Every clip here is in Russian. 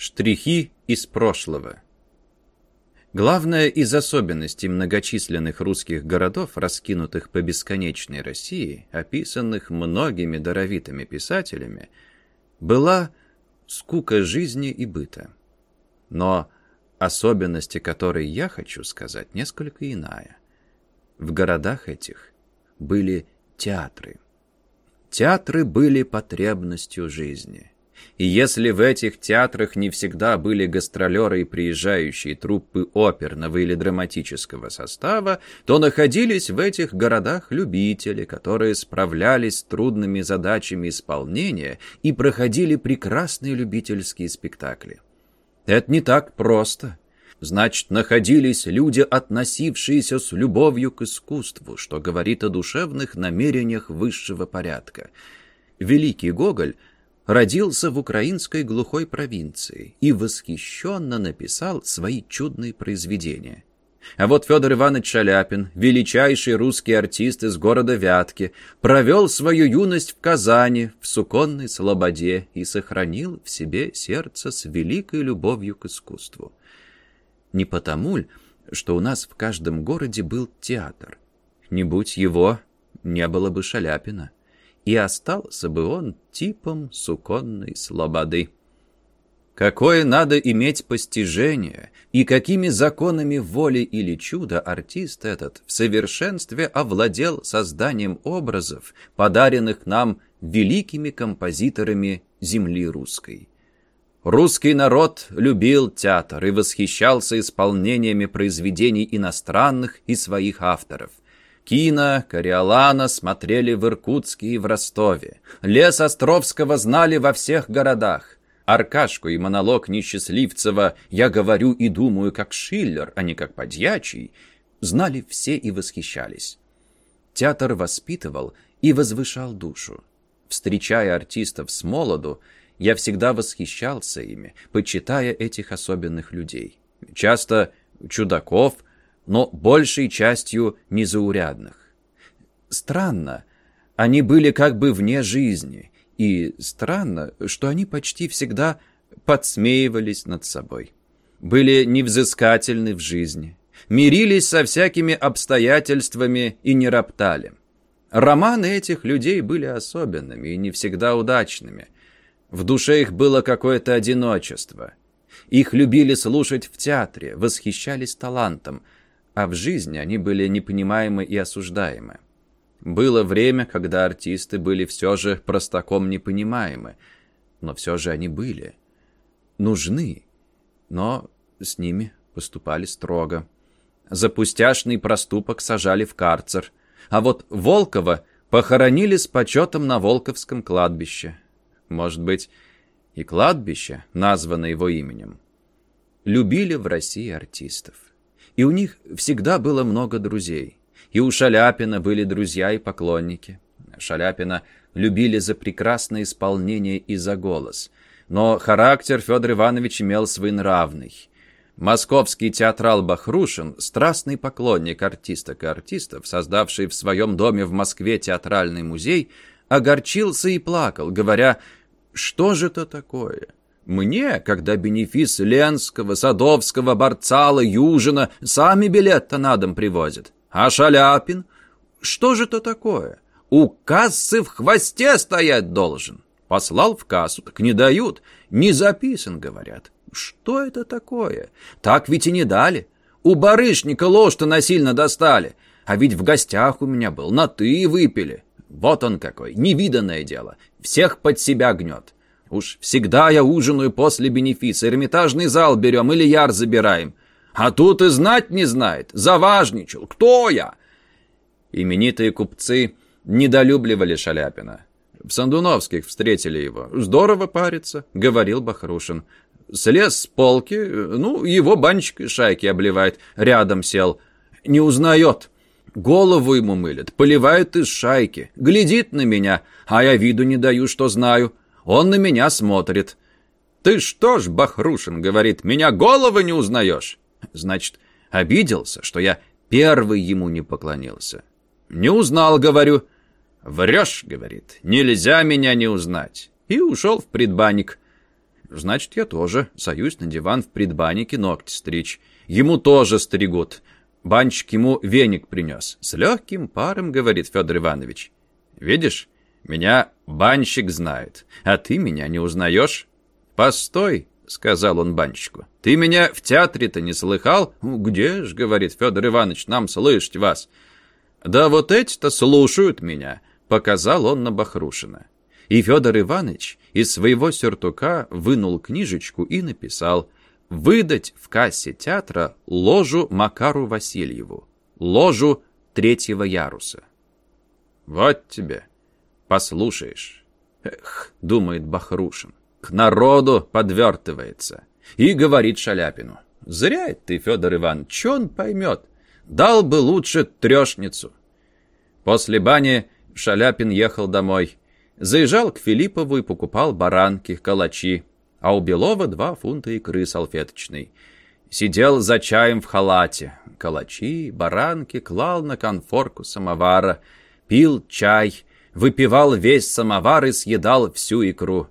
Штрихи из прошлого. Главная из особенностей многочисленных русских городов, раскинутых по бесконечной России, описанных многими даровитыми писателями, была скука жизни и быта. Но особенности которой я хочу сказать, несколько иная. В городах этих были театры. Театры были потребностью жизни. И если в этих театрах не всегда были гастролеры и приезжающие труппы оперного или драматического состава, то находились в этих городах любители, которые справлялись с трудными задачами исполнения и проходили прекрасные любительские спектакли. Это не так просто. Значит, находились люди, относившиеся с любовью к искусству, что говорит о душевных намерениях высшего порядка. Великий Гоголь — родился в украинской глухой провинции и восхищенно написал свои чудные произведения. А вот Федор Иванович Шаляпин, величайший русский артист из города Вятки, провел свою юность в Казани, в суконной слободе и сохранил в себе сердце с великой любовью к искусству. Не потому ль, что у нас в каждом городе был театр. Не будь его, не было бы Шаляпина и остался бы он типом суконной слободы. Какое надо иметь постижение, и какими законами воли или чуда артист этот в совершенстве овладел созданием образов, подаренных нам великими композиторами земли русской. Русский народ любил театр и восхищался исполнениями произведений иностранных и своих авторов – Кина, Кориолана смотрели в Иркутске и в Ростове. Лес Островского знали во всех городах. Аркашку и монолог Несчастливцева «Я говорю и думаю, как Шиллер, а не как Подьячий» знали все и восхищались. Театр воспитывал и возвышал душу. Встречая артистов с молоду, я всегда восхищался ими, почитая этих особенных людей. Часто чудаков – но большей частью незаурядных. Странно, они были как бы вне жизни, и странно, что они почти всегда подсмеивались над собой. Были невзыскательны в жизни, мирились со всякими обстоятельствами и не роптали. Романы этих людей были особенными и не всегда удачными. В душе их было какое-то одиночество. Их любили слушать в театре, восхищались талантом – а в жизни они были непонимаемы и осуждаемы. Было время, когда артисты были все же простаком непонимаемы, но все же они были. Нужны, но с ними поступали строго. За пустяшный проступок сажали в карцер, а вот Волкова похоронили с почетом на Волковском кладбище. Может быть, и кладбище названо его именем. Любили в России артистов. И у них всегда было много друзей. И у Шаляпина были друзья и поклонники. Шаляпина любили за прекрасное исполнение и за голос. Но характер Федор Иванович имел свой нравный. Московский театрал Бахрушин, страстный поклонник артисток и артистов, создавший в своем доме в Москве театральный музей, огорчился и плакал, говоря, что же это такое? Мне, когда бенефис Ленского, Садовского, Барцала, Южина сами билет-то на дом привозят. А Шаляпин? Что же это такое? У кассы в хвосте стоять должен. Послал в кассу, так не дают. Не записан, говорят. Что это такое? Так ведь и не дали. У барышника ложь-то насильно достали. А ведь в гостях у меня был, на «ты» выпили. Вот он какой, невиданное дело. Всех под себя гнет. Уж всегда я ужинаю после бенефиса, Эрмитажный зал берем или яр забираем. А тут и знать не знает, заважничал. Кто я?» Именитые купцы недолюбливали Шаляпина. В Сандуновских встретили его. «Здорово парится», — говорил Бахрушин. Слез с полки, ну, его банчик шайки обливает, рядом сел. Не узнает. Голову ему мылят, поливают из шайки. Глядит на меня, а я виду не даю, что знаю. Он на меня смотрит. «Ты что ж, Бахрушин, — говорит, — меня головы не узнаешь?» Значит, обиделся, что я первый ему не поклонился. «Не узнал, — говорю». «Врешь, — говорит, — нельзя меня не узнать». И ушел в предбанник. Значит, я тоже саюсь на диван в предбаннике ногти стричь. Ему тоже стригут. Банщик ему веник принес. С легким паром, говорит Федор Иванович. Видишь, меня банщик знает, а ты меня не узнаешь? Постой, сказал он банщику. Ты меня в театре-то не слыхал? Где ж, говорит Федор Иванович, нам слышать вас. Да вот эти-то слушают меня, показал он на Бахрушина. И Федор Иванович из своего сюртука вынул книжечку и написал «Выдать в кассе театра ложу Макару Васильеву, ложу третьего яруса». «Вот тебе, послушаешь». «Эх», — думает Бахрушин, — «к народу подвертывается». И говорит Шаляпину, «Зря ты, Федор Иванович, он поймет? Дал бы лучше трешницу». После бани Шаляпин ехал домой. Заезжал к Филиппову и покупал баранки, калачи, а у Белова два фунта икры салфеточной. Сидел за чаем в халате. Калачи, баранки клал на конфорку самовара. Пил чай, выпивал весь самовар и съедал всю икру.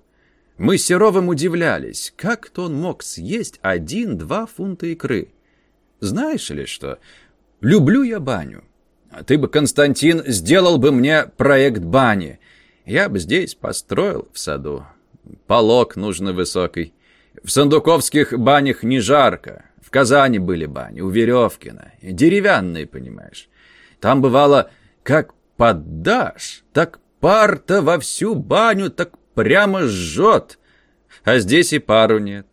Мы с Серовым удивлялись, как-то он мог съесть один-два фунта икры. Знаешь ли что, люблю я баню. А ты бы, Константин, сделал бы мне проект бани. Я бы здесь построил в саду. Полок нужно высокий. В Сандуковских банях не жарко. В Казани были бани, у Веревкина. Деревянные, понимаешь. Там бывало, как поддашь, так пар-то во всю баню так прямо жжет. А здесь и пару нет.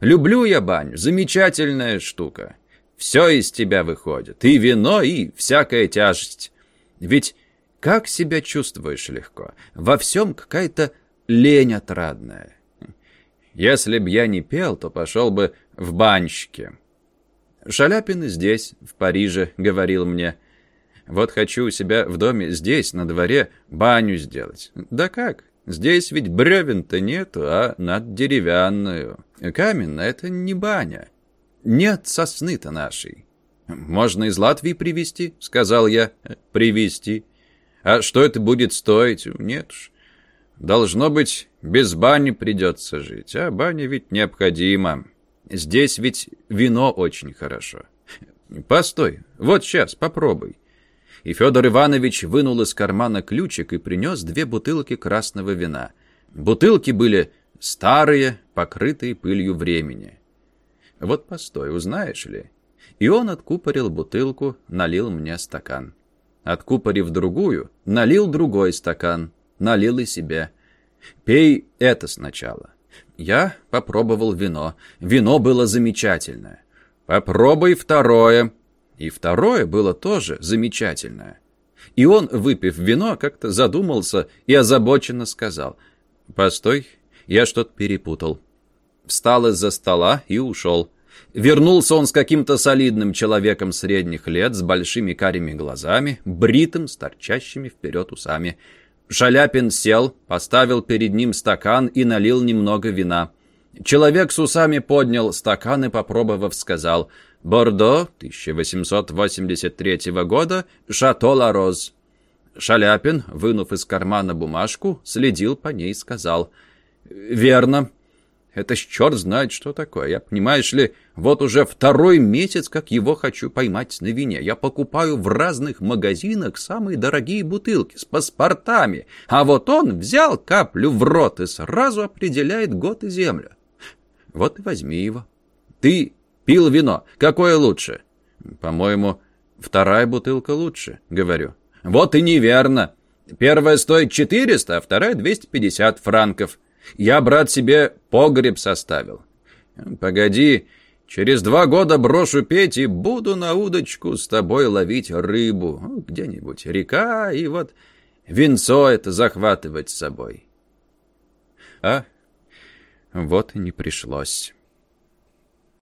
Люблю я баню, замечательная штука. Все из тебя выходит, и вино, и всякая тяжесть. Ведь как себя чувствуешь легко? Во всем какая-то лень отрадная. Если б я не пел, то пошел бы в банщики. Шаляпин здесь, в Париже, говорил мне. Вот хочу у себя в доме здесь, на дворе, баню сделать. Да как? Здесь ведь бревен-то нету, а над деревянную. Каменная — это не баня. Нет сосны-то нашей. «Можно из Латвии привезти?» — сказал я. «Привезти. А что это будет стоить? Нет уж. Должно быть, без бани придется жить. А баня ведь необходима. Здесь ведь вино очень хорошо. Постой, вот сейчас, попробуй. И Федор Иванович вынул из кармана ключик и принес две бутылки красного вина. Бутылки были старые, покрытые пылью времени. Вот постой, узнаешь ли? И он откупорил бутылку, налил мне стакан. Откупорив другую, налил другой стакан, налил и себе. «Пей это сначала». Я попробовал вино. Вино было замечательное. «Попробуй второе». И второе было тоже замечательное. И он, выпив вино, как-то задумался и озабоченно сказал. «Постой, я что-то перепутал». Встал из-за стола и ушел. Вернулся он с каким-то солидным человеком средних лет, с большими карими глазами, бритым, с торчащими вперед усами. Шаляпин сел, поставил перед ним стакан и налил немного вина. Человек с усами поднял стакан и, попробовав, сказал «Бордо 1883 года, Шато Ла Роз». Шаляпин, вынув из кармана бумажку, следил по ней и сказал «Верно, это ж черт знает, что такое. Я, понимаешь ли, вот уже второй месяц, как его хочу поймать на вине. Я покупаю в разных магазинах самые дорогие бутылки с паспортами. А вот он взял каплю в рот и сразу определяет год и землю. Вот и возьми его. Ты пил вино. Какое лучше? По-моему, вторая бутылка лучше, говорю. Вот и неверно. Первая стоит 400, а вторая 250 франков. Я, брат, себе погреб составил. Погоди, через два года брошу петь и буду на удочку с тобой ловить рыбу. Где-нибудь река и вот венцо это захватывать с собой. А вот и не пришлось.